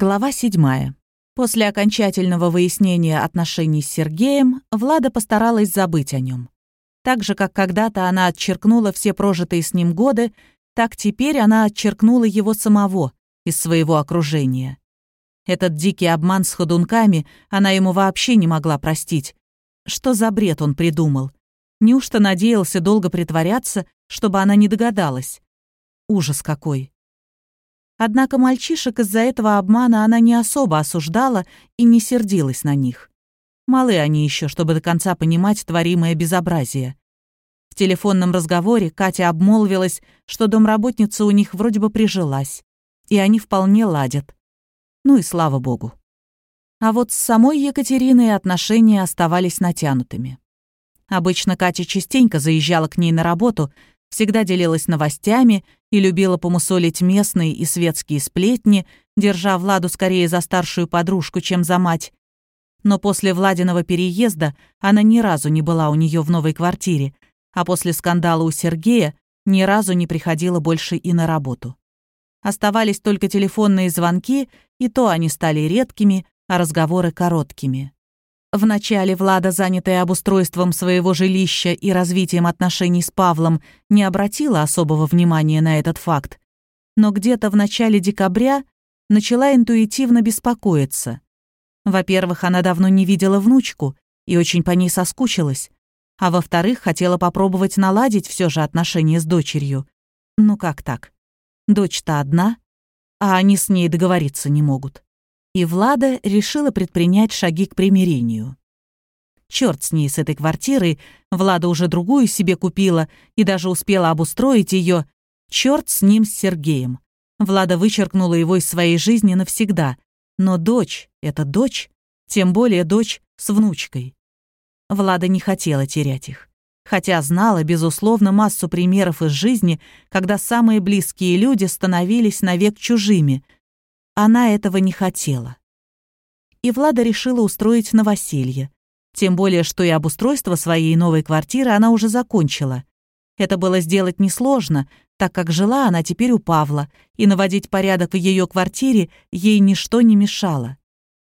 Глава 7. После окончательного выяснения отношений с Сергеем Влада постаралась забыть о нем. Так же, как когда-то она отчеркнула все прожитые с ним годы, так теперь она отчеркнула его самого из своего окружения. Этот дикий обман с ходунками она ему вообще не могла простить. Что за бред он придумал? Неужто надеялся долго притворяться, чтобы она не догадалась? Ужас какой! Однако мальчишек из-за этого обмана она не особо осуждала и не сердилась на них. Малы они еще, чтобы до конца понимать творимое безобразие. В телефонном разговоре Катя обмолвилась, что домработница у них вроде бы прижилась, и они вполне ладят. Ну и слава богу. А вот с самой Екатериной отношения оставались натянутыми. Обычно Катя частенько заезжала к ней на работу, всегда делилась новостями и любила помусолить местные и светские сплетни, держа Владу скорее за старшую подружку, чем за мать. Но после Владиного переезда она ни разу не была у нее в новой квартире, а после скандала у Сергея ни разу не приходила больше и на работу. Оставались только телефонные звонки, и то они стали редкими, а разговоры короткими. Вначале Влада, занятая обустройством своего жилища и развитием отношений с Павлом, не обратила особого внимания на этот факт. Но где-то в начале декабря начала интуитивно беспокоиться. Во-первых, она давно не видела внучку и очень по ней соскучилась. А во-вторых, хотела попробовать наладить все же отношения с дочерью. Ну как так? Дочь-то одна, а они с ней договориться не могут и Влада решила предпринять шаги к примирению. Черт с ней, с этой квартирой, Влада уже другую себе купила и даже успела обустроить ее. Черт с ним, с Сергеем. Влада вычеркнула его из своей жизни навсегда. Но дочь — это дочь, тем более дочь с внучкой. Влада не хотела терять их. Хотя знала, безусловно, массу примеров из жизни, когда самые близкие люди становились навек чужими — она этого не хотела. И Влада решила устроить новоселье. Тем более, что и обустройство своей новой квартиры она уже закончила. Это было сделать несложно, так как жила она теперь у Павла, и наводить порядок в ее квартире ей ничто не мешало.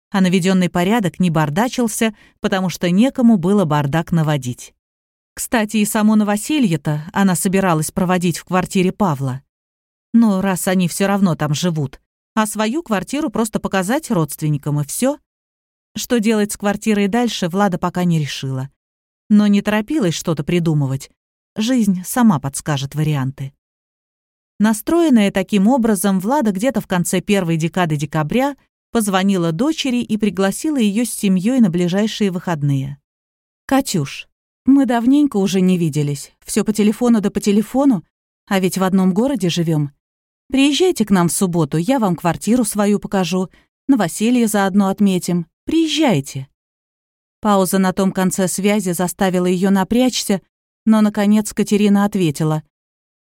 А наведенный порядок не бардачился, потому что некому было бардак наводить. Кстати, и само новоселье-то она собиралась проводить в квартире Павла. Но раз они все равно там живут, а свою квартиру просто показать родственникам, и все. Что делать с квартирой дальше, Влада пока не решила. Но не торопилась что-то придумывать. Жизнь сама подскажет варианты. Настроенная таким образом, Влада где-то в конце первой декады декабря позвонила дочери и пригласила ее с семьей на ближайшие выходные. «Катюш, мы давненько уже не виделись. Все по телефону да по телефону, а ведь в одном городе живем. Приезжайте к нам в субботу, я вам квартиру свою покажу, новоселье заодно отметим. Приезжайте». Пауза на том конце связи заставила ее напрячься, но, наконец, Катерина ответила.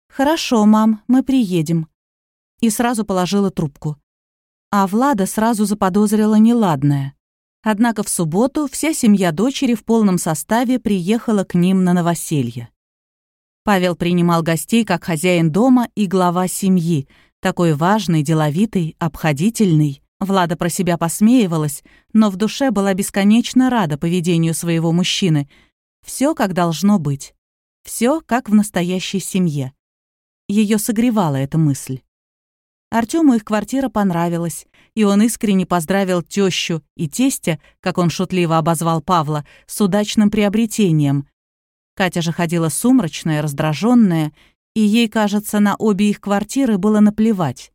«Хорошо, мам, мы приедем». И сразу положила трубку. А Влада сразу заподозрила неладное. Однако в субботу вся семья дочери в полном составе приехала к ним на новоселье. Павел принимал гостей как хозяин дома и глава семьи, такой важный, деловитый, обходительный. Влада про себя посмеивалась, но в душе была бесконечно рада поведению своего мужчины. Все как должно быть. Все как в настоящей семье. Ее согревала эта мысль. Артему их квартира понравилась, и он искренне поздравил тещу и тестя, как он шутливо обозвал Павла, с удачным приобретением. Катя же ходила сумрачная, раздраженная, и ей, кажется, на обе их квартиры было наплевать.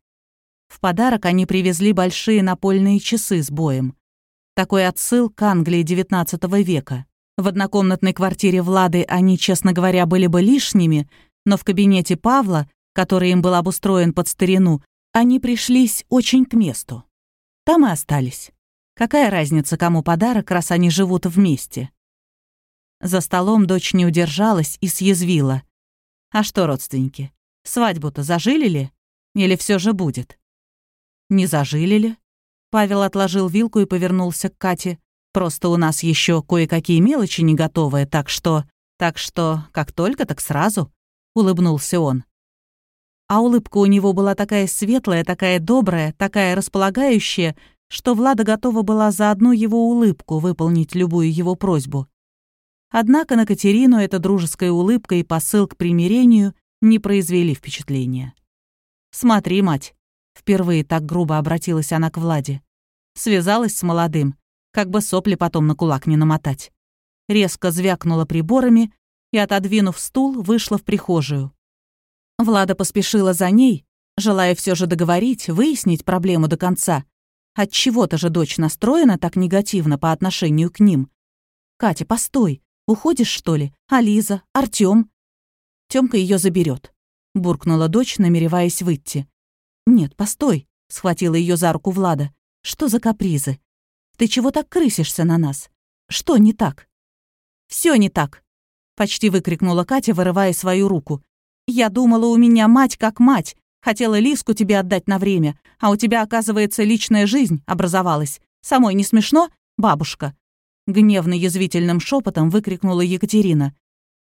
В подарок они привезли большие напольные часы с боем. Такой отсыл к Англии XIX века. В однокомнатной квартире Влады они, честно говоря, были бы лишними, но в кабинете Павла, который им был обустроен под старину, они пришлись очень к месту. Там и остались. Какая разница, кому подарок, раз они живут вместе? За столом дочь не удержалась и съязвила. «А что, родственники, свадьбу-то зажили ли? Или все же будет?» «Не зажили ли?» Павел отложил вилку и повернулся к Кате. «Просто у нас еще кое-какие мелочи не готовые, так что... Так что, как только, так сразу», — улыбнулся он. А улыбка у него была такая светлая, такая добрая, такая располагающая, что Влада готова была за одну его улыбку выполнить любую его просьбу. Однако на Катерину эта дружеская улыбка и посыл к примирению не произвели впечатления. «Смотри, мать», — впервые так грубо обратилась она к Владе. Связалась с молодым, как бы сопли потом на кулак не намотать. Резко звякнула приборами и, отодвинув стул, вышла в прихожую. Влада поспешила за ней, желая все же договорить, выяснить проблему до конца. Отчего-то же дочь настроена так негативно по отношению к ним. «Катя, постой, Уходишь, что ли? А Лиза? Артём?» Тёмка её заберёт», — буркнула дочь, намереваясь выйти. «Нет, постой», — схватила её за руку Влада. «Что за капризы? Ты чего так крысишься на нас? Что не так?» «Всё не так», — почти выкрикнула Катя, вырывая свою руку. «Я думала, у меня мать как мать. Хотела Лиску тебе отдать на время, а у тебя, оказывается, личная жизнь образовалась. Самой не смешно, бабушка?» Гневно-язвительным шепотом выкрикнула Екатерина.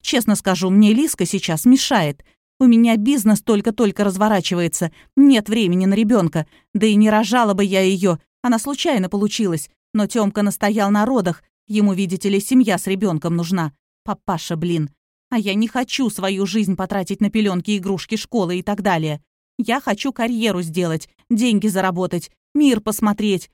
«Честно скажу, мне Лиска сейчас мешает. У меня бизнес только-только разворачивается, нет времени на ребенка, да и не рожала бы я ее, она случайно получилась. Но Тёмка настоял на родах, ему, видите ли, семья с ребенком нужна. Папаша, блин. А я не хочу свою жизнь потратить на пеленки, игрушки, школы и так далее. Я хочу карьеру сделать, деньги заработать, мир посмотреть,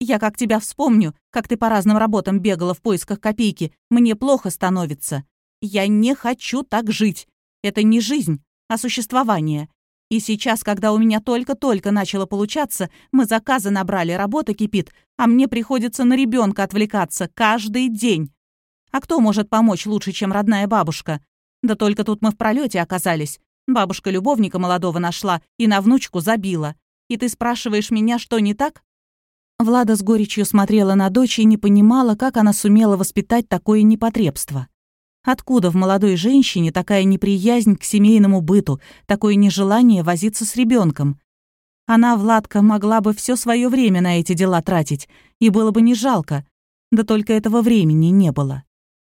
я как тебя вспомню, как ты по разным работам бегала в поисках копейки, мне плохо становится. Я не хочу так жить. Это не жизнь, а существование. И сейчас, когда у меня только-только начало получаться, мы заказы набрали, работа кипит, а мне приходится на ребенка отвлекаться каждый день. А кто может помочь лучше, чем родная бабушка? Да только тут мы в пролете оказались. Бабушка любовника молодого нашла и на внучку забила. И ты спрашиваешь меня, что не так? Влада с горечью смотрела на дочь и не понимала, как она сумела воспитать такое непотребство. Откуда в молодой женщине такая неприязнь к семейному быту, такое нежелание возиться с ребенком? Она, Владка, могла бы все свое время на эти дела тратить, и было бы не жалко. Да только этого времени не было.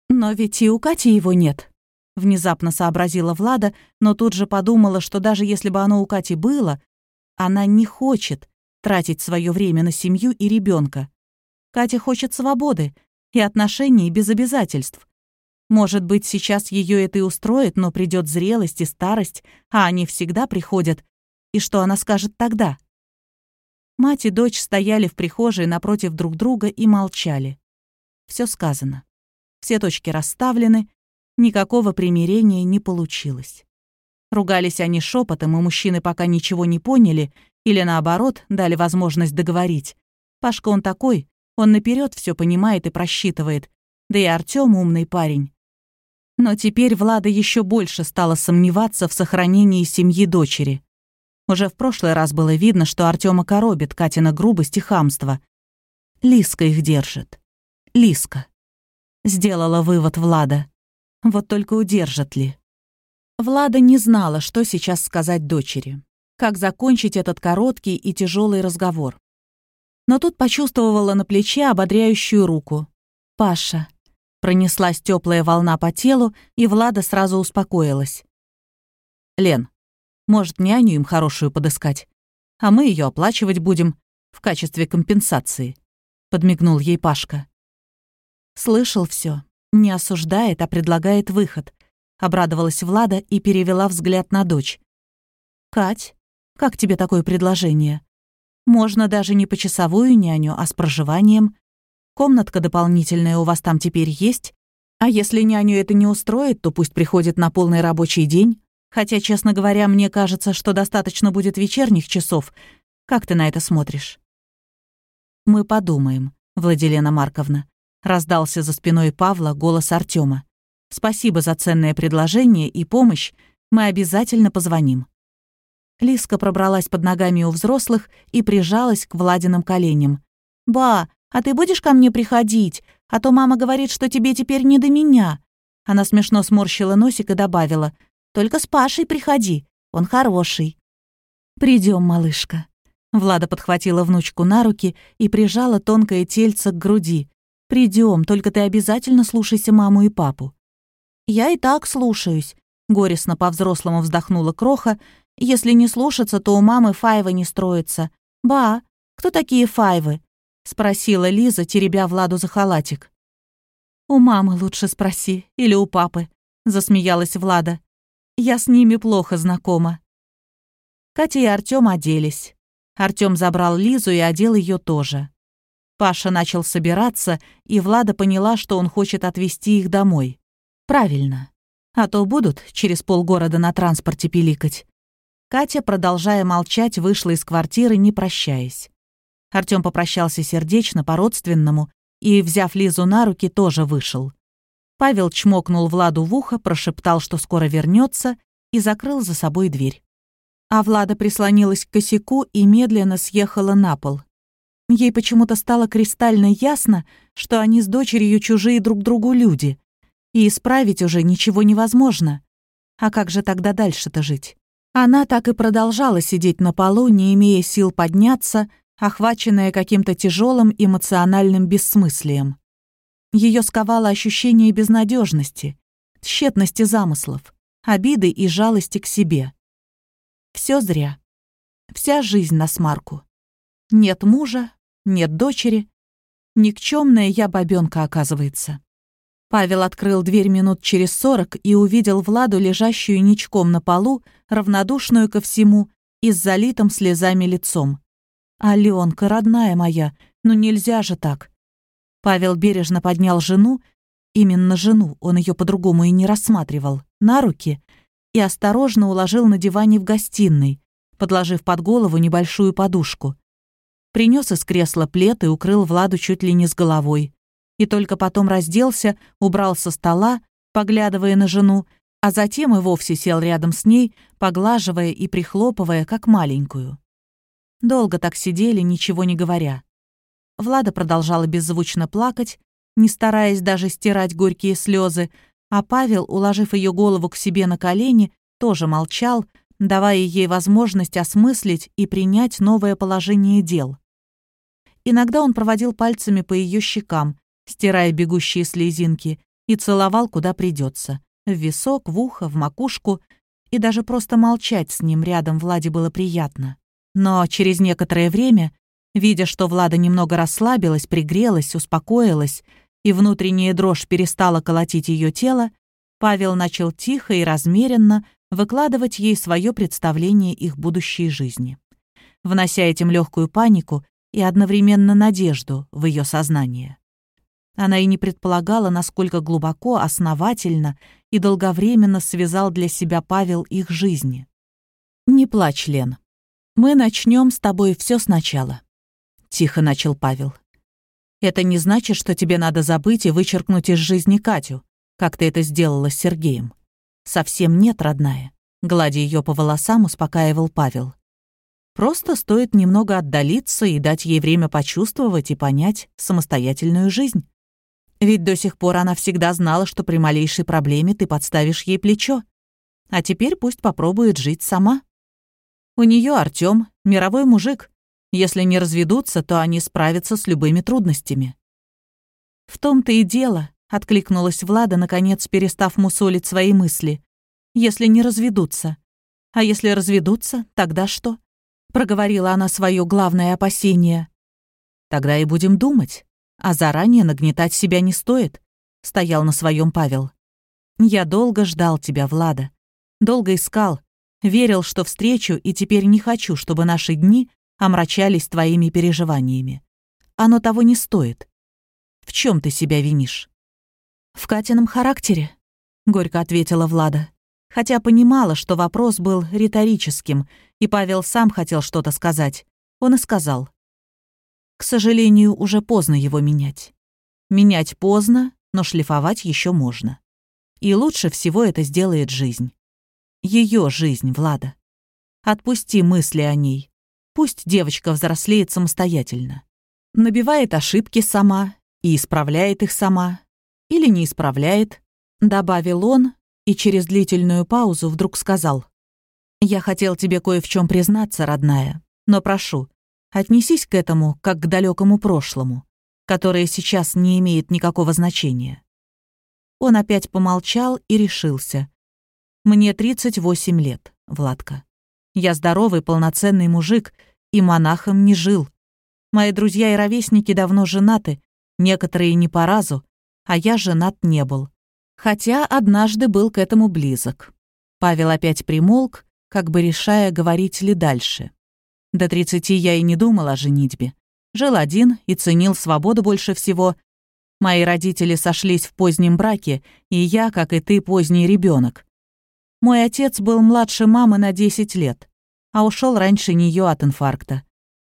Но ведь и у Кати его нет. Внезапно сообразила Влада, но тут же подумала, что даже если бы оно у Кати было, она не хочет, тратить свое время на семью и ребенка. Катя хочет свободы и отношений без обязательств. Может быть, сейчас ее это и устроит, но придет зрелость и старость, а они всегда приходят. И что она скажет тогда? Мать и дочь стояли в прихожей напротив друг друга и молчали. Все сказано. Все точки расставлены, никакого примирения не получилось. Ругались они шепотом, и мужчины пока ничего не поняли или наоборот, дали возможность договорить. Пашка он такой, он наперед все понимает и просчитывает. Да и Артём умный парень. Но теперь Влада еще больше стала сомневаться в сохранении семьи дочери. Уже в прошлый раз было видно, что Артёма коробит Катина грубость и хамство. Лиска их держит. Лиска. Сделала вывод Влада. Вот только удержат ли? Влада не знала, что сейчас сказать дочери как закончить этот короткий и тяжелый разговор. Но тут почувствовала на плече ободряющую руку. «Паша». Пронеслась теплая волна по телу, и Влада сразу успокоилась. «Лен, может, няню им хорошую подыскать, а мы ее оплачивать будем в качестве компенсации», — подмигнул ей Пашка. Слышал все, не осуждает, а предлагает выход. Обрадовалась Влада и перевела взгляд на дочь. «Кать, как тебе такое предложение? Можно даже не почасовую няню, а с проживанием. Комнатка дополнительная у вас там теперь есть. А если няню это не устроит, то пусть приходит на полный рабочий день. Хотя, честно говоря, мне кажется, что достаточно будет вечерних часов. Как ты на это смотришь? Мы подумаем, Владилена Марковна. Раздался за спиной Павла голос Артема. Спасибо за ценное предложение и помощь. Мы обязательно позвоним. Лиска пробралась под ногами у взрослых и прижалась к Владиным коленям. «Ба, а ты будешь ко мне приходить? А то мама говорит, что тебе теперь не до меня». Она смешно сморщила носик и добавила. «Только с Пашей приходи, он хороший». Придем, малышка». Влада подхватила внучку на руки и прижала тонкое тельце к груди. Придем, только ты обязательно слушайся маму и папу». «Я и так слушаюсь», — горестно по-взрослому вздохнула Кроха Если не слушаться, то у мамы файвы не строится. Ба, кто такие файвы?» — спросила Лиза, теребя Владу за халатик. «У мамы лучше спроси, или у папы», — засмеялась Влада. «Я с ними плохо знакома». Катя и Артём оделись. Артём забрал Лизу и одел её тоже. Паша начал собираться, и Влада поняла, что он хочет отвезти их домой. Правильно. А то будут через полгорода на транспорте пиликать. Катя, продолжая молчать, вышла из квартиры, не прощаясь. Артём попрощался сердечно, по-родственному, и, взяв Лизу на руки, тоже вышел. Павел чмокнул Владу в ухо, прошептал, что скоро вернется, и закрыл за собой дверь. А Влада прислонилась к косяку и медленно съехала на пол. Ей почему-то стало кристально ясно, что они с дочерью чужие друг другу люди, и исправить уже ничего невозможно. А как же тогда дальше-то жить? Она так и продолжала сидеть на полу, не имея сил подняться, охваченная каким-то тяжелым эмоциональным бессмыслием. Ее сковало ощущение безнадежности, тщетности замыслов, обиды и жалости к себе. Все зря. Вся жизнь на смарку. Нет мужа, нет дочери. Никчемная я бабёнка, оказывается. Павел открыл дверь минут через сорок и увидел Владу, лежащую ничком на полу, равнодушную ко всему и с залитым слезами лицом. «Аленка, родная моя, ну нельзя же так!» Павел бережно поднял жену, именно жену, он ее по-другому и не рассматривал, на руки и осторожно уложил на диване в гостиной, подложив под голову небольшую подушку принес из кресла плед и укрыл Владу чуть ли не с головой. И только потом разделся, убрал со стола, поглядывая на жену, а затем и вовсе сел рядом с ней, поглаживая и прихлопывая, как маленькую. Долго так сидели, ничего не говоря. Влада продолжала беззвучно плакать, не стараясь даже стирать горькие слезы, а Павел, уложив ее голову к себе на колени, тоже молчал, давая ей возможность осмыслить и принять новое положение дел. Иногда он проводил пальцами по ее щекам, стирая бегущие слезинки, и целовал, куда придется. В висок, в ухо, в макушку. И даже просто молчать с ним рядом Владе было приятно. Но через некоторое время, видя, что Влада немного расслабилась, пригрелась, успокоилась, и внутренняя дрожь перестала колотить ее тело, Павел начал тихо и размеренно выкладывать ей свое представление их будущей жизни. Внося этим легкую панику и одновременно надежду в ее сознание. Она и не предполагала, насколько глубоко, основательно и долговременно связал для себя Павел их жизни. «Не плачь, Лен. Мы начнем с тобой все сначала», — тихо начал Павел. «Это не значит, что тебе надо забыть и вычеркнуть из жизни Катю, как ты это сделала с Сергеем. Совсем нет, родная», — гладя ее по волосам, успокаивал Павел. Просто стоит немного отдалиться и дать ей время почувствовать и понять самостоятельную жизнь. Ведь до сих пор она всегда знала, что при малейшей проблеме ты подставишь ей плечо. А теперь пусть попробует жить сама. У нее Артём, мировой мужик. Если не разведутся, то они справятся с любыми трудностями. В том-то и дело, откликнулась Влада, наконец перестав мусолить свои мысли. Если не разведутся. А если разведутся, тогда что? проговорила она свое главное опасение. Тогда и будем думать. А заранее нагнетать себя не стоит, стоял на своем Павел. Я долго ждал тебя, Влада. Долго искал, верил, что встречу, и теперь не хочу, чтобы наши дни омрачались твоими переживаниями. Оно того не стоит. В чем ты себя винишь? В Катином характере, горько ответила Влада хотя понимала, что вопрос был риторическим, и Павел сам хотел что-то сказать. Он и сказал. К сожалению, уже поздно его менять. Менять поздно, но шлифовать еще можно. И лучше всего это сделает жизнь. Ее жизнь, Влада. Отпусти мысли о ней. Пусть девочка взрослеет самостоятельно. Набивает ошибки сама и исправляет их сама. Или не исправляет, добавил он, и через длительную паузу вдруг сказал. «Я хотел тебе кое в чем признаться, родная, но прошу, отнесись к этому как к далекому прошлому, которое сейчас не имеет никакого значения». Он опять помолчал и решился. «Мне 38 лет, Владка. Я здоровый, полноценный мужик и монахом не жил. Мои друзья и ровесники давно женаты, некоторые не по разу, а я женат не был. Хотя однажды был к этому близок. Павел опять примолк, как бы решая, говорить ли дальше. До тридцати я и не думал о женитьбе. Жил один и ценил свободу больше всего. Мои родители сошлись в позднем браке, и я, как и ты, поздний ребенок. Мой отец был младше мамы на 10 лет, а ушел раньше нее от инфаркта.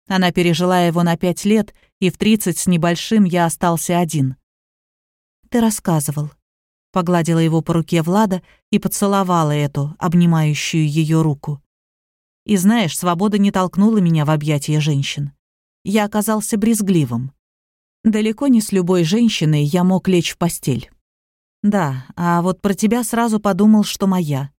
Она пережила его на пять лет, и в 30 с небольшим я остался один. «Ты рассказывал», — погладила его по руке Влада и поцеловала эту, обнимающую ее руку. И знаешь, свобода не толкнула меня в объятия женщин. Я оказался брезгливым. Далеко не с любой женщиной я мог лечь в постель. Да, а вот про тебя сразу подумал, что моя.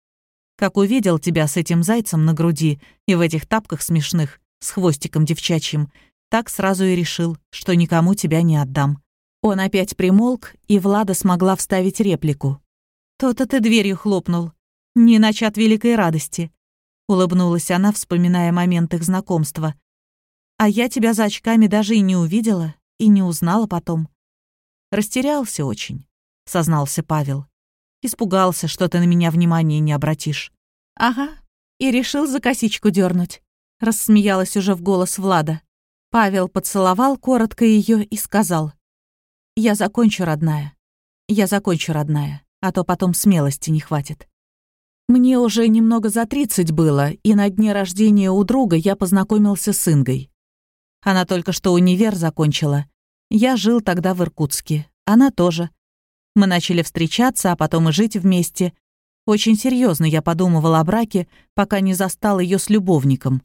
Как увидел тебя с этим зайцем на груди и в этих тапках смешных, с хвостиком девчачьим, так сразу и решил, что никому тебя не отдам. Он опять примолк, и Влада смогла вставить реплику. «То-то ты дверью хлопнул. Не иначе от великой радости», — улыбнулась она, вспоминая момент их знакомства. «А я тебя за очками даже и не увидела, и не узнала потом». «Растерялся очень», — сознался Павел. «Испугался, что ты на меня внимания не обратишь». «Ага, и решил за косичку дернуть», — рассмеялась уже в голос Влада. Павел поцеловал коротко ее и сказал — «Я закончу, родная. Я закончу, родная, а то потом смелости не хватит». Мне уже немного за тридцать было, и на дне рождения у друга я познакомился с Ингой. Она только что универ закончила. Я жил тогда в Иркутске, она тоже. Мы начали встречаться, а потом и жить вместе. Очень серьезно я подумывал о браке, пока не застал ее с любовником.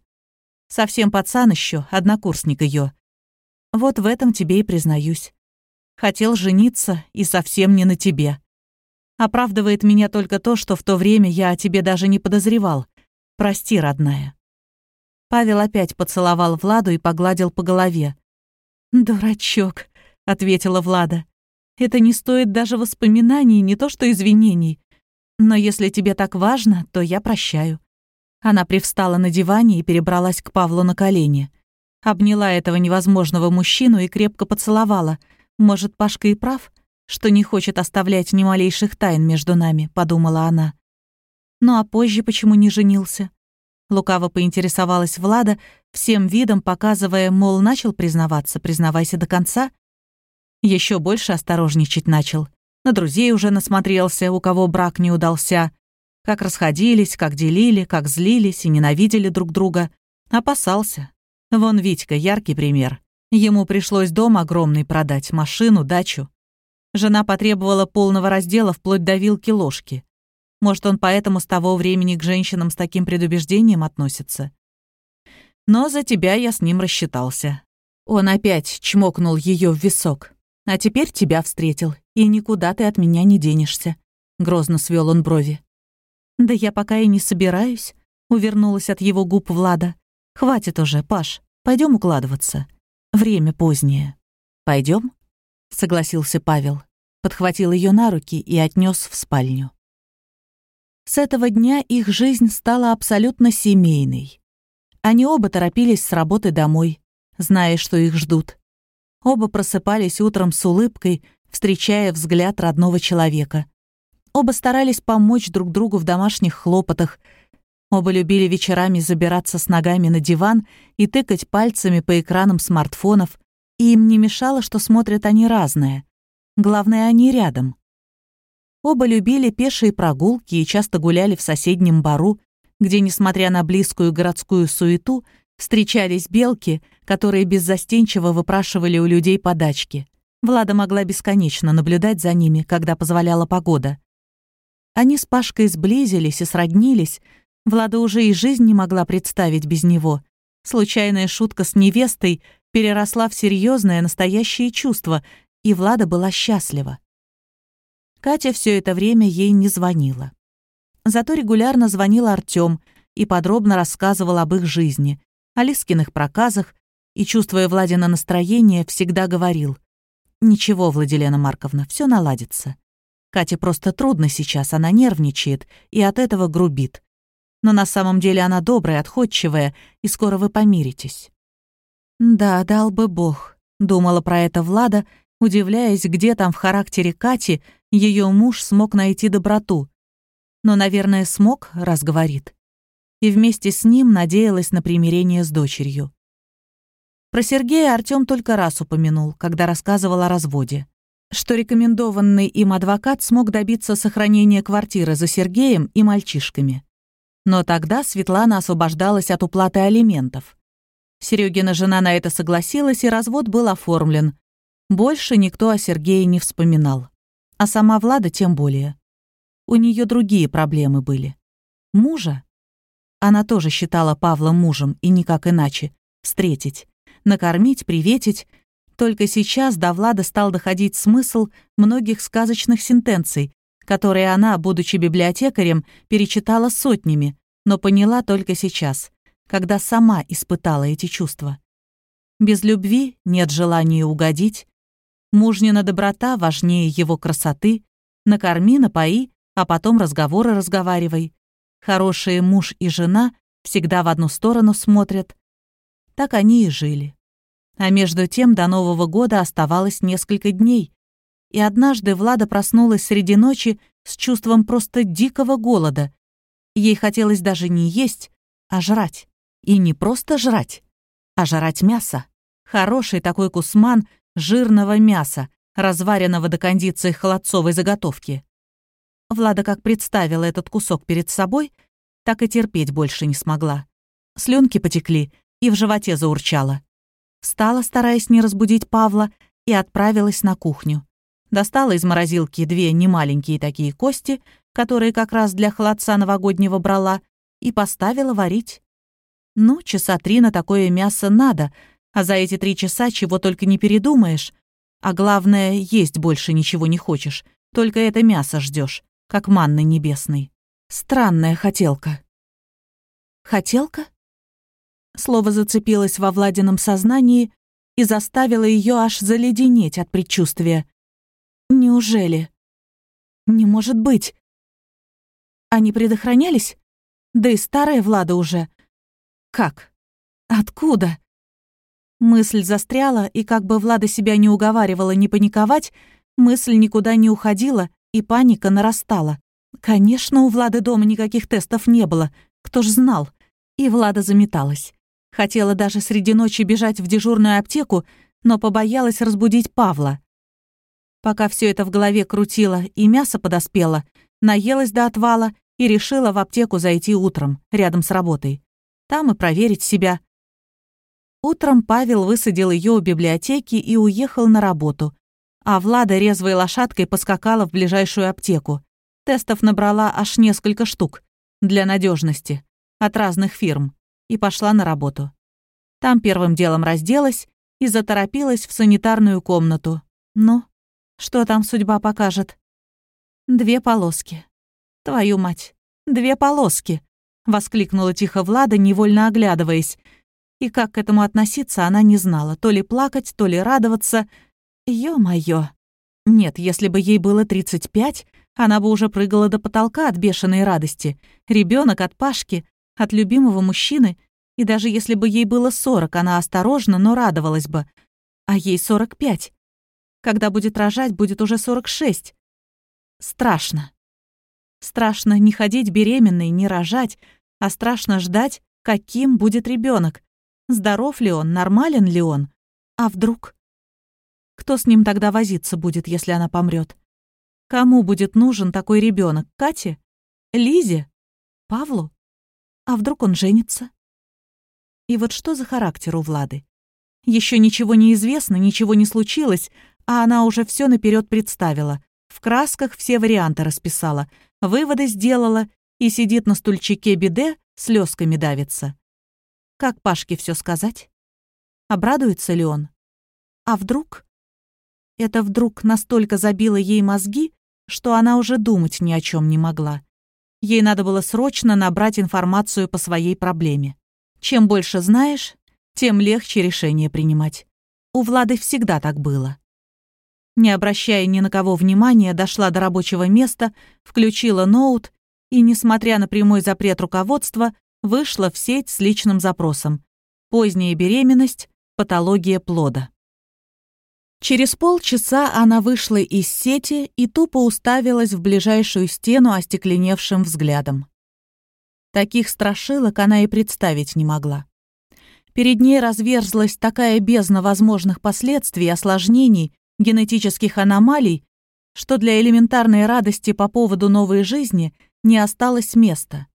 Совсем пацан еще, однокурсник ее. Вот в этом тебе и признаюсь. Хотел жениться и совсем не на тебе. Оправдывает меня только то, что в то время я о тебе даже не подозревал. Прости, родная». Павел опять поцеловал Владу и погладил по голове. «Дурачок», — ответила Влада. «Это не стоит даже воспоминаний, не то что извинений. Но если тебе так важно, то я прощаю». Она привстала на диване и перебралась к Павлу на колени. Обняла этого невозможного мужчину и крепко поцеловала — «Может, Пашка и прав, что не хочет оставлять ни малейших тайн между нами», — подумала она. «Ну а позже почему не женился?» Лукаво поинтересовалась Влада, всем видом показывая, мол, начал признаваться, признавайся до конца. Еще больше осторожничать начал. На друзей уже насмотрелся, у кого брак не удался. Как расходились, как делили, как злились и ненавидели друг друга. Опасался. Вон Витька, яркий пример. Ему пришлось дом огромный продать, машину, дачу. Жена потребовала полного раздела вплоть до вилки ложки. Может, он поэтому с того времени к женщинам с таким предубеждением относится. Но за тебя я с ним рассчитался. Он опять чмокнул ее в висок. А теперь тебя встретил, и никуда ты от меня не денешься. Грозно свел он брови. Да я пока и не собираюсь, увернулась от его губ Влада. Хватит уже, Паш, пойдем укладываться. Время позднее. Пойдем? Согласился Павел, подхватил ее на руки и отнес в спальню. С этого дня их жизнь стала абсолютно семейной. Они оба торопились с работы домой, зная, что их ждут. Оба просыпались утром с улыбкой, встречая взгляд родного человека. Оба старались помочь друг другу в домашних хлопотах, Оба любили вечерами забираться с ногами на диван и тыкать пальцами по экранам смартфонов, и им не мешало, что смотрят они разное. Главное, они рядом. Оба любили пешие прогулки и часто гуляли в соседнем бару, где, несмотря на близкую городскую суету, встречались белки, которые беззастенчиво выпрашивали у людей подачки. Влада могла бесконечно наблюдать за ними, когда позволяла погода. Они с Пашкой сблизились и сроднились, Влада уже и жизнь не могла представить без него. Случайная шутка с невестой переросла в серьезное настоящее чувство, и Влада была счастлива. Катя все это время ей не звонила. Зато регулярно звонил Артём и подробно рассказывал об их жизни, о Лискиных проказах, и, чувствуя Владина настроение, всегда говорил «Ничего, Владилена Марковна, все наладится. Кате просто трудно сейчас, она нервничает и от этого грубит. Но на самом деле она добрая, отходчивая, и скоро вы помиритесь». «Да, дал бы Бог», — думала про это Влада, удивляясь, где там в характере Кати ее муж смог найти доброту. Но, наверное, смог, раз говорит. И вместе с ним надеялась на примирение с дочерью. Про Сергея Артём только раз упомянул, когда рассказывал о разводе. Что рекомендованный им адвокат смог добиться сохранения квартиры за Сергеем и мальчишками. Но тогда Светлана освобождалась от уплаты алиментов. Серегина жена на это согласилась, и развод был оформлен. Больше никто о Сергее не вспоминал. А сама Влада тем более. У нее другие проблемы были. Мужа? Она тоже считала Павла мужем, и никак иначе. Встретить. Накормить, приветить. Только сейчас до Влада стал доходить смысл многих сказочных сентенций, которые она, будучи библиотекарем, перечитала сотнями, но поняла только сейчас, когда сама испытала эти чувства. Без любви нет желания угодить, мужнина доброта важнее его красоты, накорми, напои, а потом разговоры разговаривай. Хорошие муж и жена всегда в одну сторону смотрят. Так они и жили. А между тем до Нового года оставалось несколько дней, и однажды Влада проснулась среди ночи с чувством просто дикого голода. Ей хотелось даже не есть, а жрать. И не просто жрать, а жрать мясо. Хороший такой кусман жирного мяса, разваренного до кондиции холодцовой заготовки. Влада как представила этот кусок перед собой, так и терпеть больше не смогла. Слюнки потекли и в животе заурчала. Встала, стараясь не разбудить Павла, и отправилась на кухню достала из морозилки две немаленькие такие кости, которые как раз для холодца новогоднего брала, и поставила варить. Ну, часа три на такое мясо надо, а за эти три часа чего только не передумаешь. А главное, есть больше ничего не хочешь, только это мясо ждешь, как манны небесной. Странная хотелка. Хотелка? Слово зацепилось во Владином сознании и заставило ее аж заледенеть от предчувствия. Неужели? Не может быть. Они предохранялись? Да и старая Влада уже. Как? Откуда? Мысль застряла, и как бы Влада себя не уговаривала не паниковать, мысль никуда не уходила, и паника нарастала. Конечно, у Влады дома никаких тестов не было, кто ж знал. И Влада заметалась. Хотела даже среди ночи бежать в дежурную аптеку, но побоялась разбудить Павла. Пока все это в голове крутило и мясо подоспело, наелась до отвала и решила в аптеку зайти утром, рядом с работой. Там и проверить себя. Утром Павел высадил ее у библиотеки и уехал на работу. А Влада резвой лошадкой поскакала в ближайшую аптеку. Тестов набрала аж несколько штук. Для надежности От разных фирм. И пошла на работу. Там первым делом разделась и заторопилась в санитарную комнату. Ну, что там судьба покажет? Две полоски. Твою мать, две полоски! Воскликнула тихо Влада, невольно оглядываясь. И как к этому относиться, она не знала. То ли плакать, то ли радоваться. Ё-моё. Нет, если бы ей было 35, она бы уже прыгала до потолка от бешеной радости. Ребенок от Пашки, от любимого мужчины. И даже если бы ей было 40, она осторожно, но радовалась бы. А ей 45. Когда будет рожать, будет уже 46. Страшно. Страшно не ходить беременной, не рожать, а страшно ждать, каким будет ребенок. Здоров ли он, нормален ли он? А вдруг? Кто с ним тогда возиться будет, если она помрет? Кому будет нужен такой ребенок? Кате? Лизе? Павлу? А вдруг он женится? И вот что за характер у Влады? Еще ничего не известно, ничего не случилось, а она уже все наперед представила. В красках все варианты расписала, выводы сделала и сидит на стульчике биде, слезками давится. Как Пашке все сказать? Обрадуется ли он? А вдруг? Это вдруг настолько забило ей мозги, что она уже думать ни о чем не могла. Ей надо было срочно набрать информацию по своей проблеме. Чем больше знаешь, тем легче решение принимать. У Влады всегда так было. Не обращая ни на кого внимания, дошла до рабочего места, включила ноут и, несмотря на прямой запрет руководства, вышла в сеть с личным запросом «Поздняя беременность, патология плода». Через полчаса она вышла из сети и тупо уставилась в ближайшую стену остекленевшим взглядом. Таких страшилок она и представить не могла. Перед ней разверзлась такая бездна возможных последствий, осложнений, генетических аномалий, что для элементарной радости по поводу новой жизни не осталось места.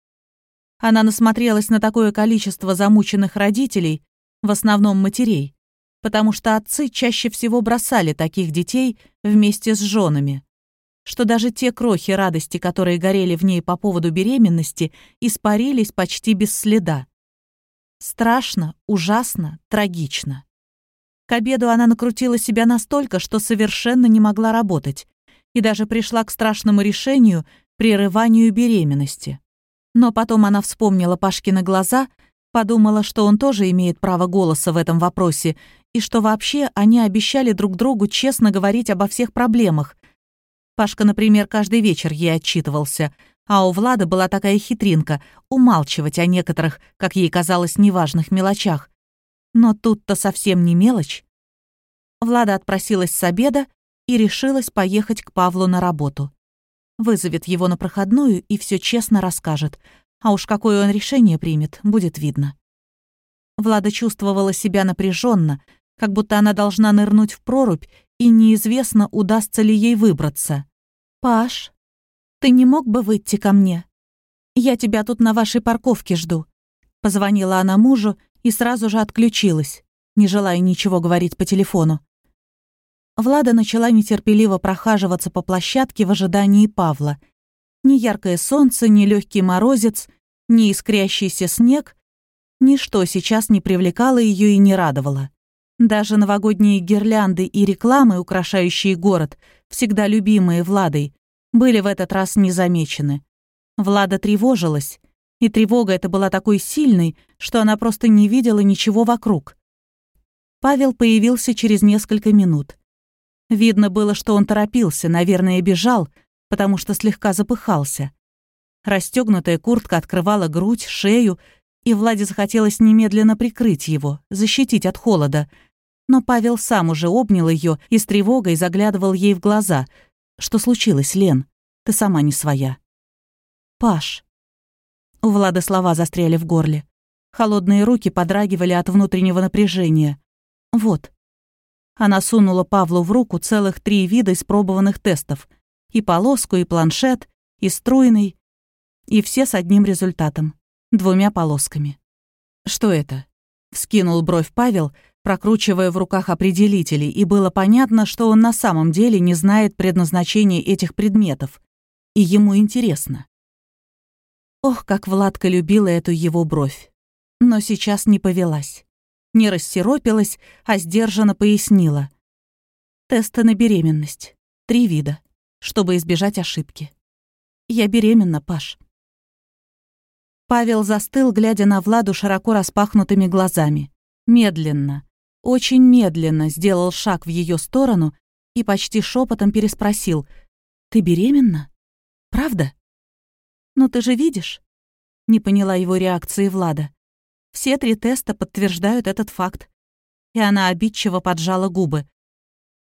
Она насмотрелась на такое количество замученных родителей, в основном матерей, потому что отцы чаще всего бросали таких детей вместе с женами, что даже те крохи радости, которые горели в ней по поводу беременности, испарились почти без следа. Страшно, ужасно, трагично. К обеду она накрутила себя настолько, что совершенно не могла работать, и даже пришла к страшному решению прерыванию беременности. Но потом она вспомнила Пашкины глаза, подумала, что он тоже имеет право голоса в этом вопросе, и что вообще они обещали друг другу честно говорить обо всех проблемах. Пашка, например, каждый вечер ей отчитывался, а у Влада была такая хитринка — умалчивать о некоторых, как ей казалось, неважных мелочах. Но тут-то совсем не мелочь. Влада отпросилась с обеда и решилась поехать к Павлу на работу. Вызовет его на проходную и все честно расскажет. А уж какое он решение примет, будет видно. Влада чувствовала себя напряженно, как будто она должна нырнуть в прорубь, и неизвестно, удастся ли ей выбраться. «Паш, ты не мог бы выйти ко мне? Я тебя тут на вашей парковке жду». Позвонила она мужу и сразу же отключилась, не желая ничего говорить по телефону. Влада начала нетерпеливо прохаживаться по площадке в ожидании Павла. Ни яркое солнце, ни легкий морозец, ни искрящийся снег — ничто сейчас не привлекало ее и не радовало. Даже новогодние гирлянды и рекламы, украшающие город, всегда любимые Владой, были в этот раз незамечены. Влада тревожилась, и тревога эта была такой сильной, что она просто не видела ничего вокруг. Павел появился через несколько минут. Видно было, что он торопился, наверное, бежал, потому что слегка запыхался. Расстегнутая куртка открывала грудь, шею, и Владе захотелось немедленно прикрыть его, защитить от холода. Но Павел сам уже обнял ее и с тревогой заглядывал ей в глаза — что случилось, Лен? Ты сама не своя. Паш. У Влады слова застряли в горле. Холодные руки подрагивали от внутреннего напряжения. Вот. Она сунула Павлу в руку целых три вида испробованных тестов. И полоску, и планшет, и струйный. И все с одним результатом. Двумя полосками. «Что это?» — вскинул бровь Павел, прокручивая в руках определители, и было понятно, что он на самом деле не знает предназначения этих предметов, и ему интересно. Ох, как Владка любила эту его бровь. Но сейчас не повелась. Не рассеропилась, а сдержанно пояснила. Тесты на беременность. Три вида, чтобы избежать ошибки. Я беременна, Паш. Павел застыл, глядя на Владу широко распахнутыми глазами. Медленно, очень медленно сделал шаг в ее сторону и почти шепотом переспросил. «Ты беременна? Правда?» «Ну ты же видишь?» Не поняла его реакции Влада. Все три теста подтверждают этот факт. И она обидчиво поджала губы.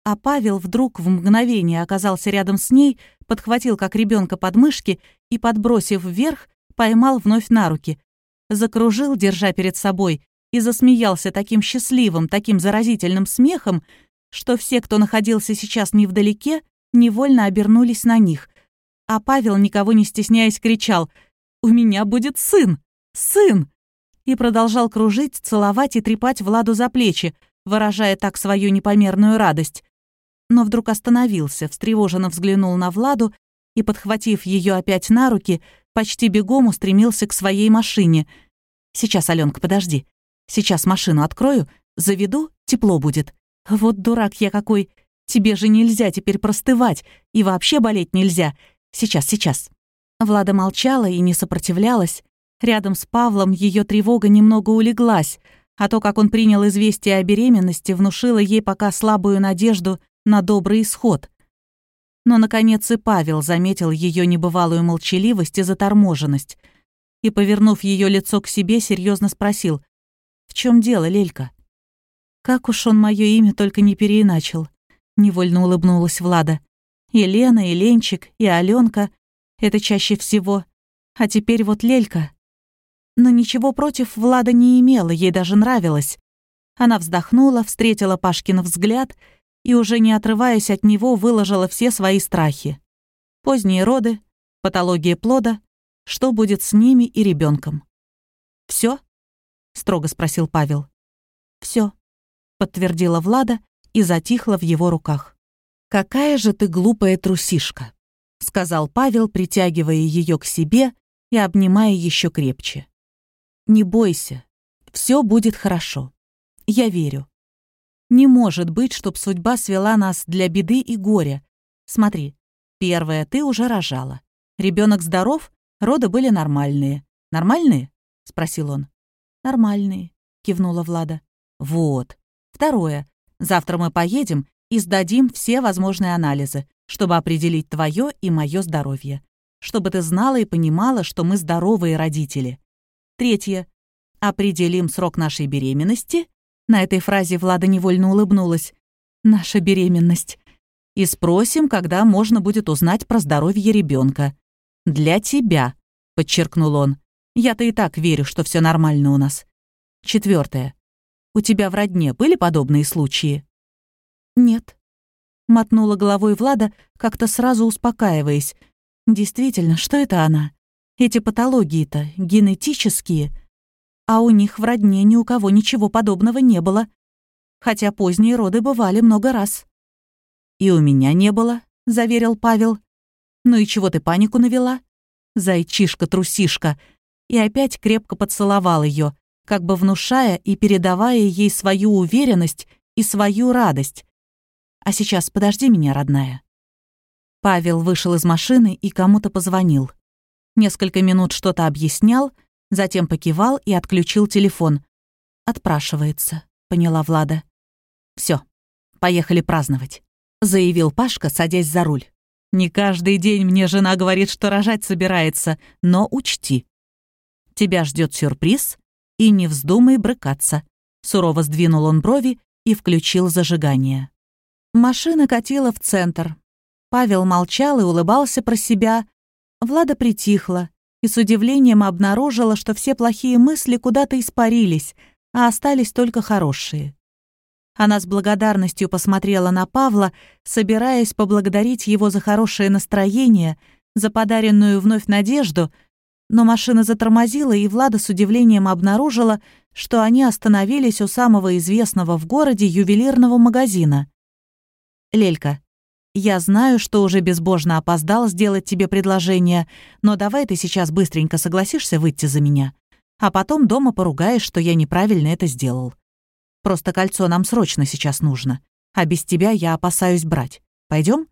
А Павел вдруг в мгновение оказался рядом с ней, подхватил как ребенка подмышки и, подбросив вверх, поймал вновь на руки. Закружил, держа перед собой, и засмеялся таким счастливым, таким заразительным смехом, что все, кто находился сейчас невдалеке, невольно обернулись на них. А Павел, никого не стесняясь, кричал «У меня будет сын! Сын!» и продолжал кружить, целовать и трепать Владу за плечи, выражая так свою непомерную радость. Но вдруг остановился, встревоженно взглянул на Владу и, подхватив ее опять на руки, почти бегом устремился к своей машине. «Сейчас, Аленка, подожди. Сейчас машину открою, заведу, тепло будет. Вот дурак я какой. Тебе же нельзя теперь простывать, и вообще болеть нельзя. Сейчас, сейчас». Влада молчала и не сопротивлялась. Рядом с Павлом ее тревога немного улеглась, а то, как он принял известие о беременности, внушило ей пока слабую надежду на добрый исход. Но, наконец, и Павел заметил ее небывалую молчаливость и заторможенность и, повернув ее лицо к себе, серьезно спросил, «В чем дело, Лелька?» «Как уж он мое имя только не переиначил», — невольно улыбнулась Влада. «Елена, и Ленчик, и Аленка — это чаще всего. А теперь вот Лелька». Но ничего против Влада не имела, ей даже нравилось. Она вздохнула, встретила Пашкин взгляд и, уже не отрываясь от него, выложила все свои страхи. Поздние роды, патология плода, что будет с ними и ребенком. Все? строго спросил Павел. Все, подтвердила Влада и затихла в его руках. «Какая же ты глупая трусишка», — сказал Павел, притягивая ее к себе и обнимая еще крепче. «Не бойся, все будет хорошо. Я верю. Не может быть, чтоб судьба свела нас для беды и горя. Смотри, первое, ты уже рожала. Ребенок здоров, роды были нормальные. Нормальные? спросил он. Нормальные, кивнула Влада. Вот. Второе. Завтра мы поедем и сдадим все возможные анализы, чтобы определить твое и мое здоровье. Чтобы ты знала и понимала, что мы здоровые родители. Третье. Определим срок нашей беременности на этой фразе Влада невольно улыбнулась. «Наша беременность». «И спросим, когда можно будет узнать про здоровье ребенка. «Для тебя», — подчеркнул он. «Я-то и так верю, что все нормально у нас». Четвертое. «У тебя в родне были подобные случаи?» «Нет», — мотнула головой Влада, как-то сразу успокаиваясь. «Действительно, что это она? Эти патологии-то генетические» а у них в родне ни у кого ничего подобного не было. Хотя поздние роды бывали много раз. «И у меня не было», — заверил Павел. «Ну и чего ты панику навела?» Зайчишка-трусишка. И опять крепко поцеловал ее, как бы внушая и передавая ей свою уверенность и свою радость. «А сейчас подожди меня, родная». Павел вышел из машины и кому-то позвонил. Несколько минут что-то объяснял — Затем покивал и отключил телефон. «Отпрашивается», — поняла Влада. Все, поехали праздновать», — заявил Пашка, садясь за руль. «Не каждый день мне жена говорит, что рожать собирается, но учти. Тебя ждет сюрприз, и не вздумай брыкаться». Сурово сдвинул он брови и включил зажигание. Машина катила в центр. Павел молчал и улыбался про себя. Влада притихла, и с удивлением обнаружила, что все плохие мысли куда-то испарились, а остались только хорошие. Она с благодарностью посмотрела на Павла, собираясь поблагодарить его за хорошее настроение, за подаренную вновь надежду, но машина затормозила, и Влада с удивлением обнаружила, что они остановились у самого известного в городе ювелирного магазина. «Лелька, я знаю, что уже безбожно опоздал сделать тебе предложение, но давай ты сейчас быстренько согласишься выйти за меня, а потом дома поругаешь, что я неправильно это сделал. Просто кольцо нам срочно сейчас нужно, а без тебя я опасаюсь брать. Пойдем?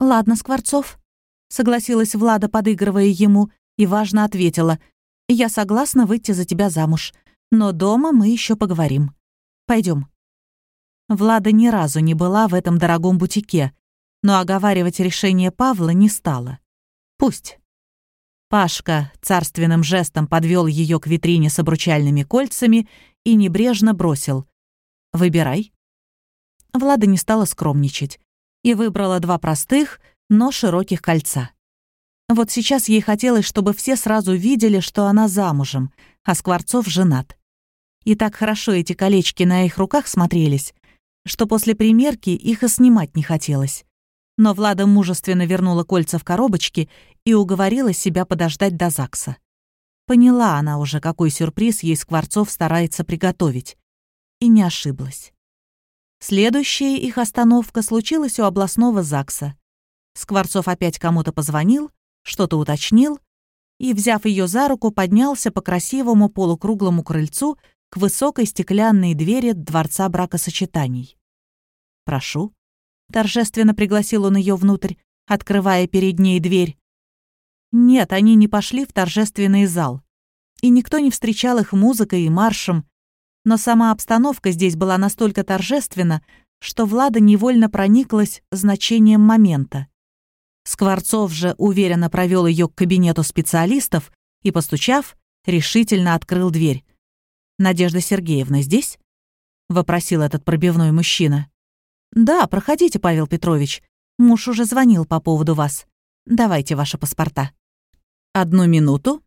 «Ладно, Скворцов», — согласилась Влада, подыгрывая ему, и важно ответила. «Я согласна выйти за тебя замуж, но дома мы еще поговорим. Пойдем. Влада ни разу не была в этом дорогом бутике, но оговаривать решение Павла не стала. Пусть. Пашка царственным жестом подвел ее к витрине с обручальными кольцами и небрежно бросил. «Выбирай». Влада не стала скромничать и выбрала два простых, но широких кольца. Вот сейчас ей хотелось, чтобы все сразу видели, что она замужем, а Скворцов женат. И так хорошо эти колечки на их руках смотрелись, что после примерки их и снимать не хотелось. Но Влада мужественно вернула кольца в коробочки и уговорила себя подождать до ЗАГСа. Поняла она уже, какой сюрприз ей Скворцов старается приготовить. И не ошиблась. Следующая их остановка случилась у областного ЗАГСа. Скворцов опять кому-то позвонил, что-то уточнил и, взяв ее за руку, поднялся по красивому полукруглому крыльцу к высокой стеклянной двери Дворца бракосочетаний. «Прошу». Торжественно пригласил он ее внутрь, открывая перед ней дверь. Нет, они не пошли в торжественный зал. И никто не встречал их музыкой и маршем. Но сама обстановка здесь была настолько торжественна, что Влада невольно прониклась значением момента. Скворцов же уверенно провел ее к кабинету специалистов и, постучав, решительно открыл дверь. «Надежда Сергеевна здесь?» — вопросил этот пробивной мужчина. «Да, проходите, Павел Петрович. Муж уже звонил по поводу вас. Давайте ваши паспорта». «Одну минуту».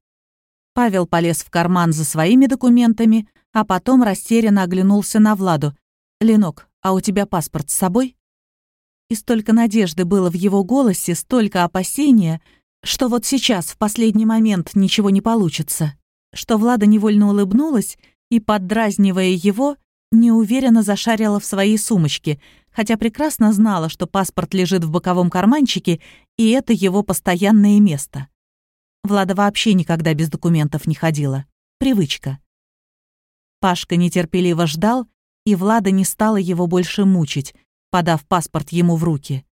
Павел полез в карман за своими документами, а потом растерянно оглянулся на Владу. «Ленок, а у тебя паспорт с собой?» И столько надежды было в его голосе, столько опасения, что вот сейчас, в последний момент, ничего не получится. Что Влада невольно улыбнулась и, поддразнивая его, неуверенно зашарила в своей сумочке, хотя прекрасно знала, что паспорт лежит в боковом карманчике, и это его постоянное место. Влада вообще никогда без документов не ходила. Привычка. Пашка нетерпеливо ждал, и Влада не стала его больше мучить, подав паспорт ему в руки.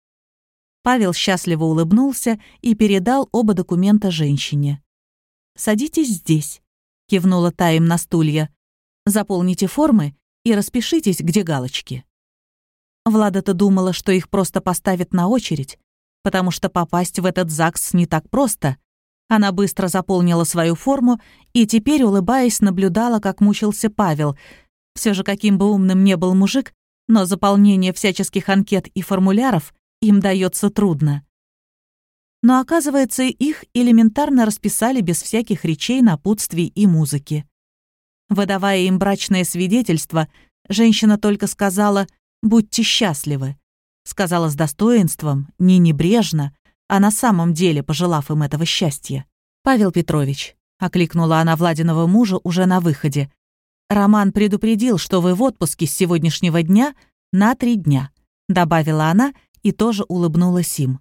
Павел счастливо улыбнулся и передал оба документа женщине. «Садитесь здесь», — кивнула та им на стулья. «Заполните формы и распишитесь, где галочки». Влада-то думала, что их просто поставят на очередь, потому что попасть в этот ЗАГС не так просто. Она быстро заполнила свою форму и теперь, улыбаясь, наблюдала, как мучился Павел. Все же каким бы умным не был мужик, но заполнение всяческих анкет и формуляров им дается трудно. Но оказывается, их элементарно расписали без всяких речей, напутствий и музыки. Выдавая им брачное свидетельство, женщина только сказала «будьте счастливы». Сказала с достоинством, не небрежно, а на самом деле пожелав им этого счастья. «Павел Петрович», — окликнула она Владиного мужа уже на выходе, «Роман предупредил, что вы в отпуске с сегодняшнего дня на три дня», — добавила она и тоже улыбнулась им.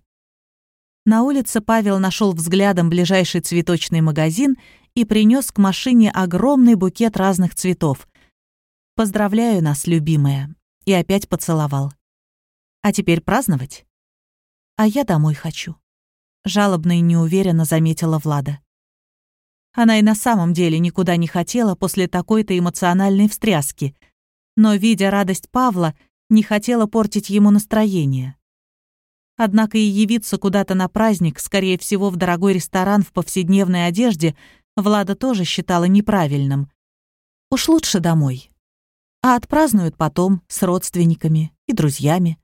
На улице Павел нашел взглядом ближайший цветочный магазин и принес к машине огромный букет разных цветов. «Поздравляю нас, любимая», и опять поцеловал. «А теперь праздновать?» «А я домой хочу», — жалобно и неуверенно заметила Влада. Она и на самом деле никуда не хотела после такой-то эмоциональной встряски, но, видя радость Павла, не хотела портить ему настроение. Однако и явиться куда-то на праздник, скорее всего, в дорогой ресторан в повседневной одежде, Влада тоже считала неправильным. Уж лучше домой. А отпразднуют потом с родственниками и друзьями.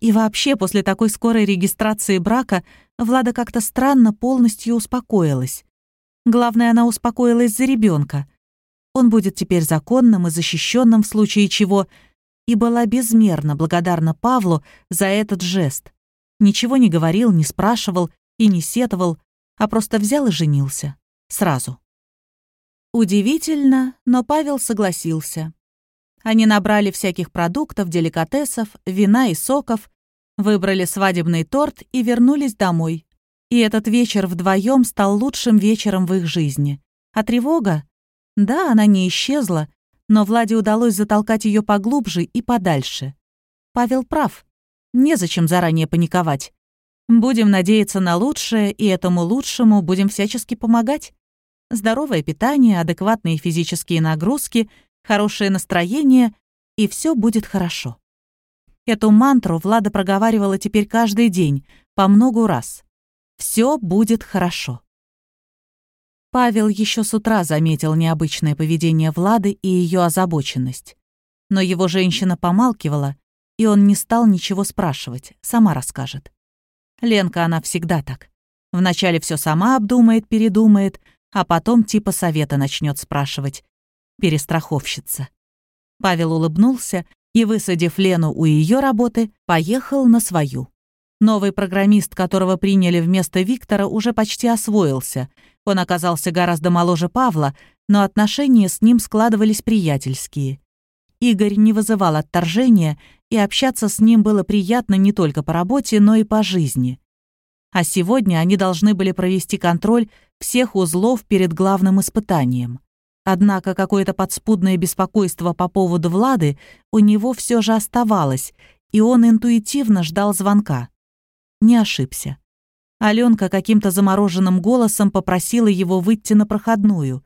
И вообще, после такой скорой регистрации брака, Влада как-то странно полностью успокоилась. Главное, она успокоилась за ребенка. Он будет теперь законным и защищенным в случае чего, и была безмерно благодарна Павлу за этот жест. Ничего не говорил, не спрашивал и не сетовал, а просто взял и женился. Сразу. Удивительно, но Павел согласился. Они набрали всяких продуктов, деликатесов, вина и соков, выбрали свадебный торт и вернулись домой. И этот вечер вдвоем стал лучшим вечером в их жизни. А тревога? Да, она не исчезла, но Владе удалось затолкать ее поглубже и подальше. Павел прав. Незачем заранее паниковать. Будем надеяться на лучшее, и этому лучшему будем всячески помогать. Здоровое питание, адекватные физические нагрузки, хорошее настроение, и все будет хорошо. Эту мантру Влада проговаривала теперь каждый день, по многу раз. Все будет хорошо. Павел еще с утра заметил необычное поведение Влады и ее озабоченность. Но его женщина помалкивала, и он не стал ничего спрашивать, сама расскажет. Ленка она всегда так. Вначале все сама обдумает, передумает, а потом типа совета начнет спрашивать. Перестраховщица. Павел улыбнулся и, высадив Лену у ее работы, поехал на свою. Новый программист, которого приняли вместо Виктора, уже почти освоился. Он оказался гораздо моложе Павла, но отношения с ним складывались приятельские. Игорь не вызывал отторжения, и общаться с ним было приятно не только по работе, но и по жизни. А сегодня они должны были провести контроль всех узлов перед главным испытанием. Однако какое-то подспудное беспокойство по поводу Влады у него все же оставалось, и он интуитивно ждал звонка. Не ошибся. Аленка каким-то замороженным голосом попросила его выйти на проходную.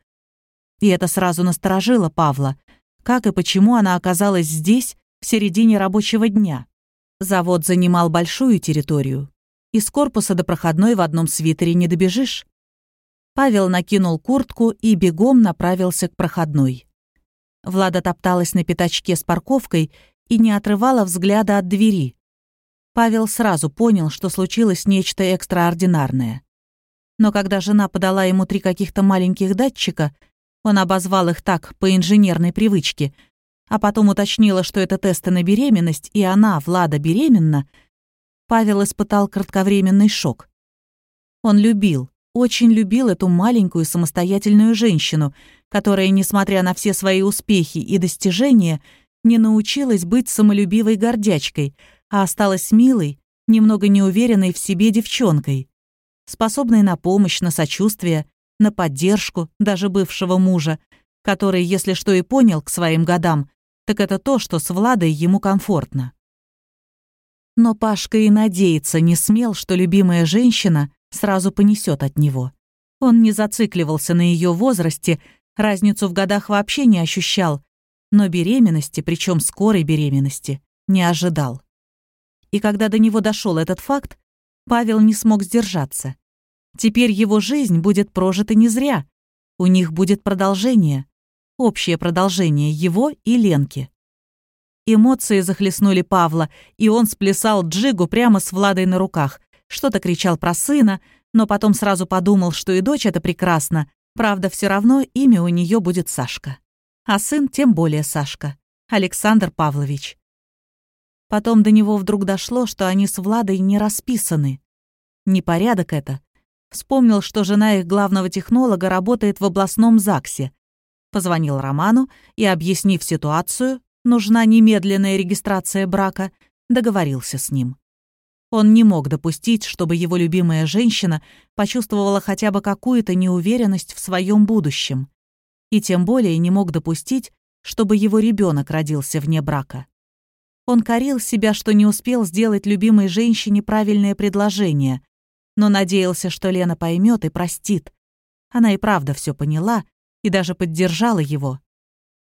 И это сразу насторожило Павла. Как и почему она оказалась здесь в середине рабочего дня. Завод занимал большую территорию. Из корпуса до проходной в одном свитере не добежишь. Павел накинул куртку и бегом направился к проходной. Влада топталась на пятачке с парковкой и не отрывала взгляда от двери. Павел сразу понял, что случилось нечто экстраординарное. Но когда жена подала ему три каких-то маленьких датчика, он обозвал их так по инженерной привычке, а потом уточнила, что это тесты на беременность, и она, Влада, беременна, Павел испытал кратковременный шок. Он любил, очень любил эту маленькую самостоятельную женщину, которая, несмотря на все свои успехи и достижения, не научилась быть самолюбивой гордячкой, а осталась милой, немного неуверенной в себе девчонкой, способной на помощь, на сочувствие, на поддержку даже бывшего мужа, который, если что и понял к своим годам, так это то, что с Владой ему комфортно. Но Пашка и надеяться не смел, что любимая женщина сразу понесет от него. Он не зацикливался на ее возрасте, разницу в годах вообще не ощущал, но беременности, причем скорой беременности, не ожидал. И когда до него дошел этот факт, Павел не смог сдержаться. Теперь его жизнь будет прожита не зря. У них будет продолжение. Общее продолжение его и Ленки. Эмоции захлестнули Павла, и он сплясал джигу прямо с Владой на руках. Что-то кричал про сына, но потом сразу подумал, что и дочь это прекрасно. Правда, все равно имя у нее будет Сашка. А сын тем более Сашка. Александр Павлович. Потом до него вдруг дошло, что они с Владой не расписаны. Непорядок это. Вспомнил, что жена их главного технолога работает в областном ЗАГСе. Позвонил Роману и, объяснив ситуацию, нужна немедленная регистрация брака, договорился с ним. Он не мог допустить, чтобы его любимая женщина почувствовала хотя бы какую-то неуверенность в своем будущем. И тем более не мог допустить, чтобы его ребенок родился вне брака. Он корил себя, что не успел сделать любимой женщине правильное предложение, но надеялся, что Лена поймет и простит. Она и правда все поняла и даже поддержала его.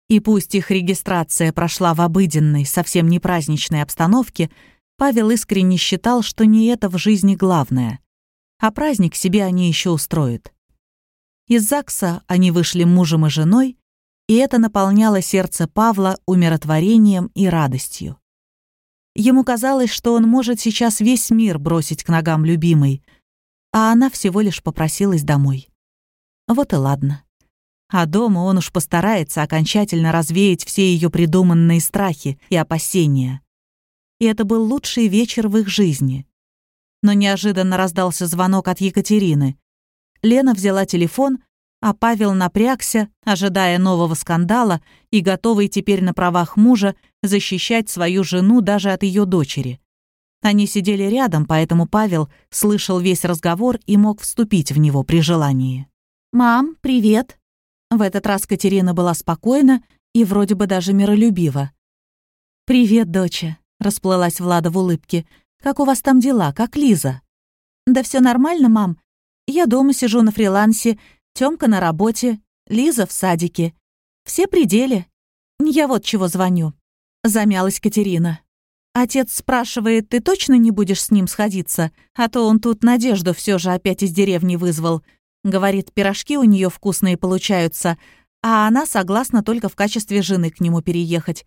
И пусть их регистрация прошла в обыденной, совсем не праздничной обстановке, Павел искренне считал, что не это в жизни главное. А праздник себе они еще устроят. Из ЗАГСа они вышли мужем и женой, и это наполняло сердце Павла умиротворением и радостью. Ему казалось, что он может сейчас весь мир бросить к ногам любимой, а она всего лишь попросилась домой. Вот и ладно. А дома он уж постарается окончательно развеять все ее придуманные страхи и опасения. И это был лучший вечер в их жизни. Но неожиданно раздался звонок от Екатерины. Лена взяла телефон, а Павел напрягся, ожидая нового скандала и готовый теперь на правах мужа защищать свою жену даже от ее дочери. Они сидели рядом, поэтому Павел слышал весь разговор и мог вступить в него при желании. «Мам, привет!» В этот раз Катерина была спокойна и вроде бы даже миролюбива. «Привет, доча», — расплылась Влада в улыбке. «Как у вас там дела? Как Лиза?» «Да все нормально, мам. Я дома сижу на фрилансе, Тёмка на работе, Лиза в садике. Все пределе. Я вот чего звоню». Замялась Катерина. Отец спрашивает, ты точно не будешь с ним сходиться? А то он тут Надежду все же опять из деревни вызвал. Говорит, пирожки у нее вкусные получаются, а она согласна только в качестве жены к нему переехать.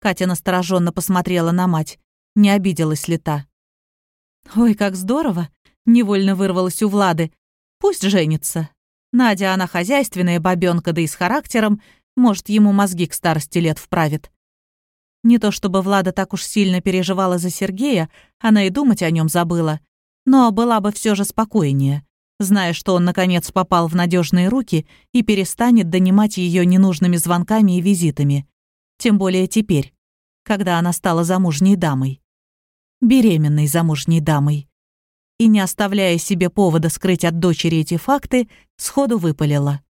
Катя настороженно посмотрела на мать. Не обиделась ли та? «Ой, как здорово!» — невольно вырвалась у Влады. «Пусть женится. Надя, она хозяйственная бабёнка, да и с характером, может, ему мозги к старости лет вправит». Не то чтобы Влада так уж сильно переживала за Сергея, она и думать о нем забыла, но была бы все же спокойнее зная, что он, наконец, попал в надежные руки и перестанет донимать ее ненужными звонками и визитами. Тем более теперь, когда она стала замужней дамой. Беременной замужней дамой. И, не оставляя себе повода скрыть от дочери эти факты, сходу выпалила.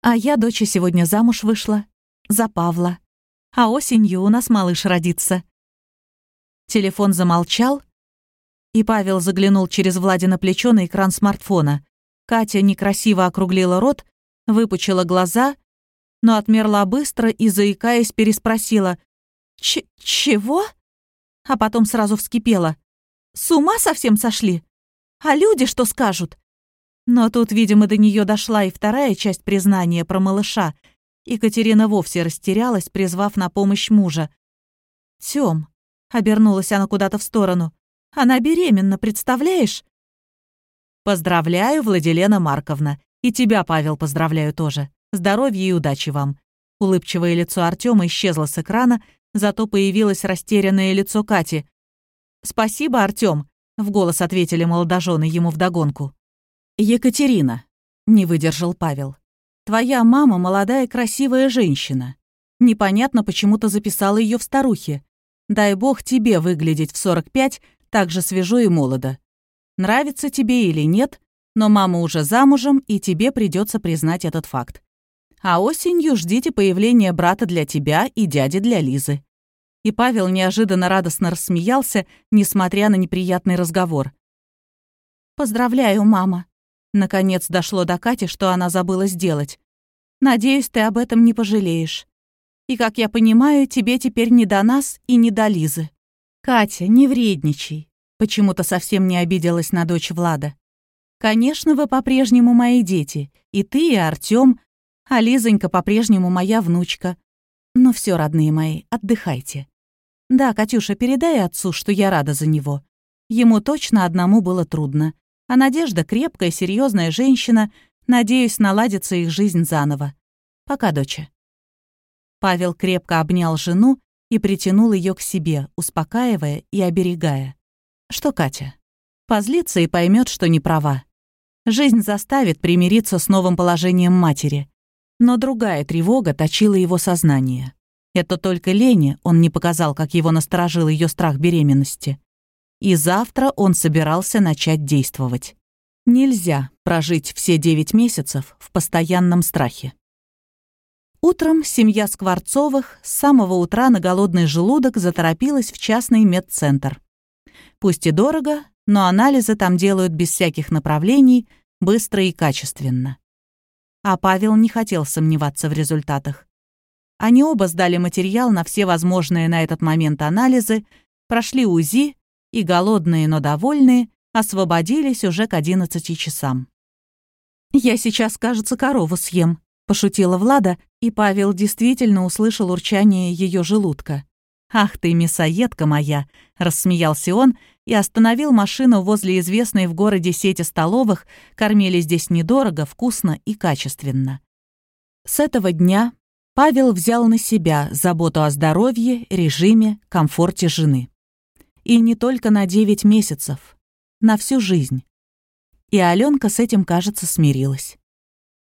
«А я, доча, сегодня замуж вышла. За Павла. А осенью у нас малыш родится». Телефон замолчал, и Павел заглянул через Владина плечо на экран смартфона. Катя некрасиво округлила рот, выпучила глаза, но отмерла быстро и, заикаясь, переспросила. Ч чего? А потом сразу вскипела. С ума совсем сошли? А люди что скажут? Но тут, видимо, до нее дошла и вторая часть признания про малыша. Екатерина вовсе растерялась, призвав на помощь мужа. «Тём», — обернулась она куда-то в сторону, — «она беременна, представляешь?» «Поздравляю, Владилена Марковна. И тебя, Павел, поздравляю тоже. Здоровья и удачи вам». Улыбчивое лицо Артема исчезло с экрана, зато появилось растерянное лицо Кати. «Спасибо, Артём», — в голос ответили молодожены ему вдогонку. «Екатерина», — не выдержал Павел, — «твоя мама молодая красивая женщина. Непонятно, почему то записала ее в старухе. Дай бог тебе выглядеть в 45 так же свежо и молодо. Нравится тебе или нет, но мама уже замужем, и тебе придется признать этот факт. А осенью ждите появления брата для тебя и дяди для Лизы». И Павел неожиданно радостно рассмеялся, несмотря на неприятный разговор. «Поздравляю, мама», Наконец дошло до Кати, что она забыла сделать. «Надеюсь, ты об этом не пожалеешь. И, как я понимаю, тебе теперь не до нас и не до Лизы». «Катя, не вредничай», — почему-то совсем не обиделась на дочь Влада. «Конечно, вы по-прежнему мои дети, и ты, и Артём, а Лизонька по-прежнему моя внучка. Но все, родные мои, отдыхайте. Да, Катюша, передай отцу, что я рада за него. Ему точно одному было трудно. А Надежда крепкая, серьезная женщина. Надеюсь, наладится их жизнь заново. Пока, доча. Павел крепко обнял жену и притянул ее к себе, успокаивая и оберегая. Что Катя? Позлится и поймет, что не права. Жизнь заставит примириться с новым положением матери. Но другая тревога точила его сознание. Это только Лене он не показал, как его насторожил ее страх беременности и завтра он собирался начать действовать. Нельзя прожить все девять месяцев в постоянном страхе. Утром семья Скворцовых с самого утра на голодный желудок заторопилась в частный медцентр. Пусть и дорого, но анализы там делают без всяких направлений, быстро и качественно. А Павел не хотел сомневаться в результатах. Они оба сдали материал на все возможные на этот момент анализы, прошли УЗИ и голодные, но довольные, освободились уже к одиннадцати часам. «Я сейчас, кажется, корову съем», — пошутила Влада, и Павел действительно услышал урчание ее желудка. «Ах ты, мясоедка моя!» — рассмеялся он и остановил машину возле известной в городе сети столовых, кормили здесь недорого, вкусно и качественно. С этого дня Павел взял на себя заботу о здоровье, режиме, комфорте жены. И не только на 9 месяцев, на всю жизнь. И Аленка с этим, кажется, смирилась.